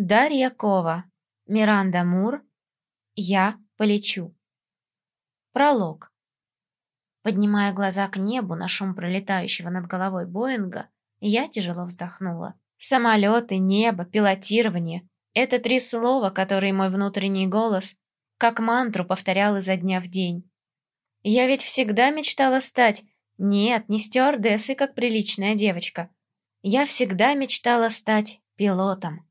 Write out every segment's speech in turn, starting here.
Дарья Кова, Миранда Мур, «Я полечу». Пролог. Поднимая глаза к небу на шум пролетающего над головой Боинга, я тяжело вздохнула. Самолеты, небо, пилотирование — это три слова, которые мой внутренний голос как мантру повторял изо дня в день. Я ведь всегда мечтала стать... Нет, не стюардессой, как приличная девочка. Я всегда мечтала стать пилотом.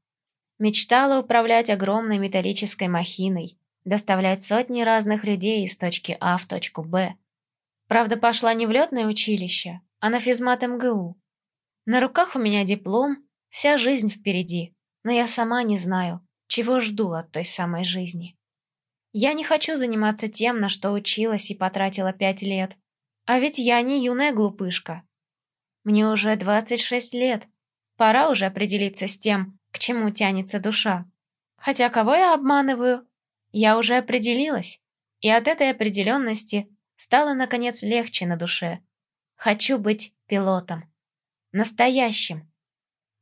Мечтала управлять огромной металлической махиной, доставлять сотни разных людей из точки А в точку Б. Правда, пошла не в летное училище, а на физмат МГУ. На руках у меня диплом, вся жизнь впереди, но я сама не знаю, чего жду от той самой жизни. Я не хочу заниматься тем, на что училась и потратила пять лет. А ведь я не юная глупышка. Мне уже 26 лет. Пора уже определиться с тем, к чему тянется душа. Хотя кого я обманываю? Я уже определилась, и от этой определенности стало, наконец, легче на душе. Хочу быть пилотом. Настоящим.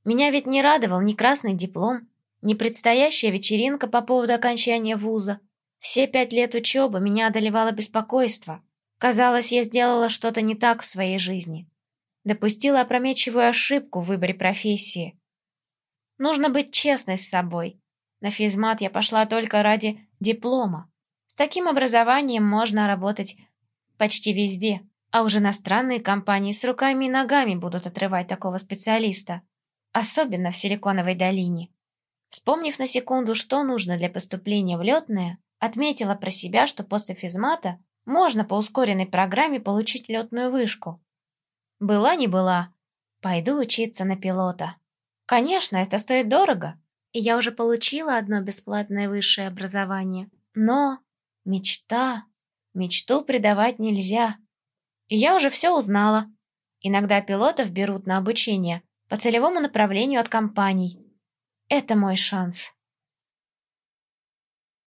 Меня ведь не радовал ни красный диплом, ни предстоящая вечеринка по поводу окончания вуза. Все пять лет учебы меня одолевало беспокойство. Казалось, я сделала что-то не так в своей жизни. Допустила опрометчивую ошибку в выборе профессии. Нужно быть честной с собой. На физмат я пошла только ради диплома. С таким образованием можно работать почти везде, а уже иностранные компании с руками и ногами будут отрывать такого специалиста, особенно в Силиконовой долине. Вспомнив на секунду, что нужно для поступления в летное, отметила про себя, что после физмата можно по ускоренной программе получить летную вышку. Была не была, пойду учиться на пилота. Конечно, это стоит дорого, и я уже получила одно бесплатное высшее образование. Но мечта... Мечту предавать нельзя. И я уже все узнала. Иногда пилотов берут на обучение по целевому направлению от компаний. Это мой шанс.